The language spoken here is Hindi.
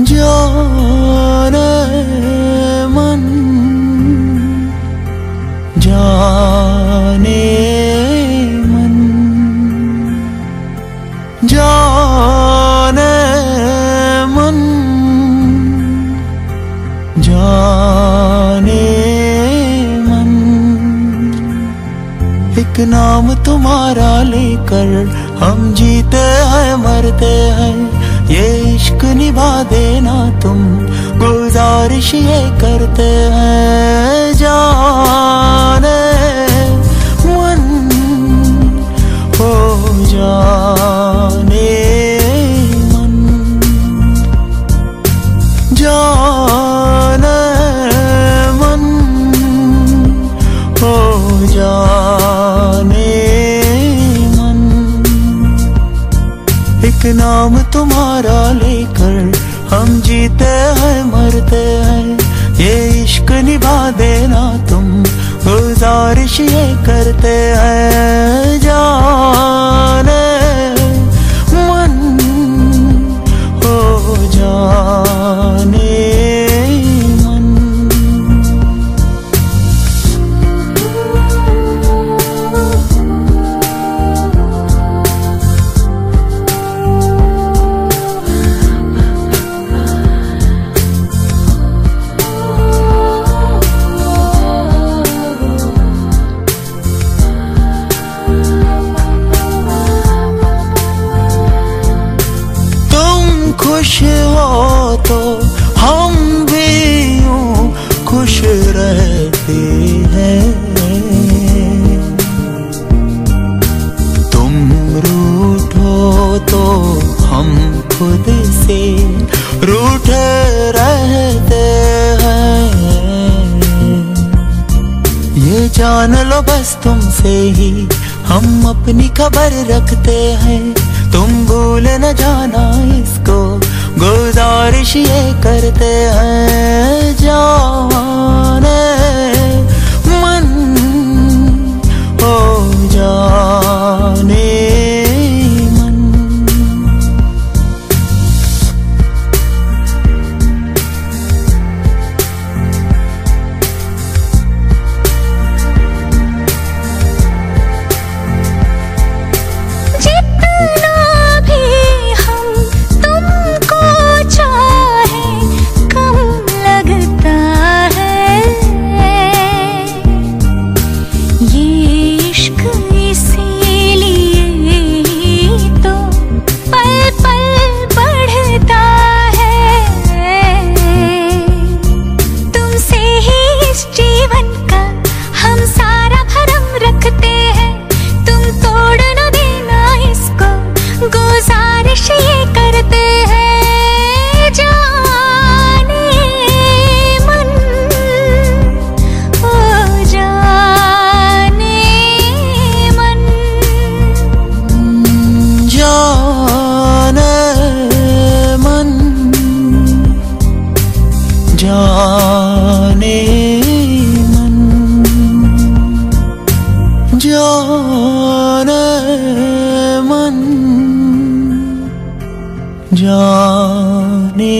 जाने मन जाने मन। जाने मन जाने मन। एक नाम तुम्हारा लेकर हम जीते हैं, मरते हैं देना तुम गुजारिश ये करते हैं। एक नाम तुम्हारा लेकर हम जीते हैं मरते हैं। ये इश्क निभा देना खुश हो तो हम भी यूँ खुश रहते हैं। तुम रूठो तो हम खुद से रूठ रहते हैं। ये जान लो बस तुमसे ही हम अपनी खबर रखते हैं। तुम भूल न इसको ये करते हैं जाने জানে